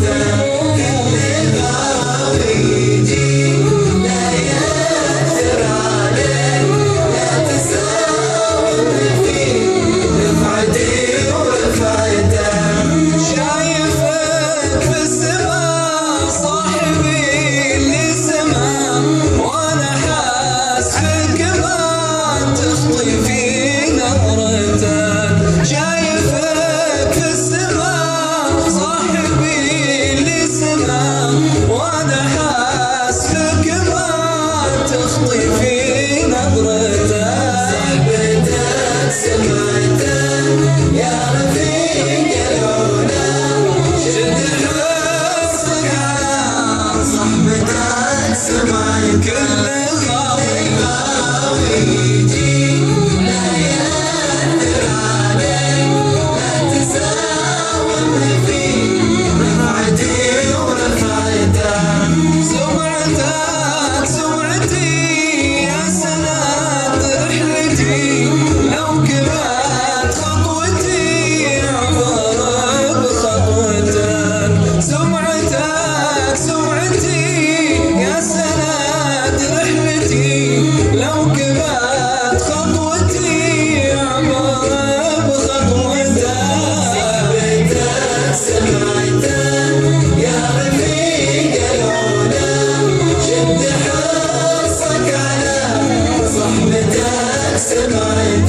Yeah. good. testimony.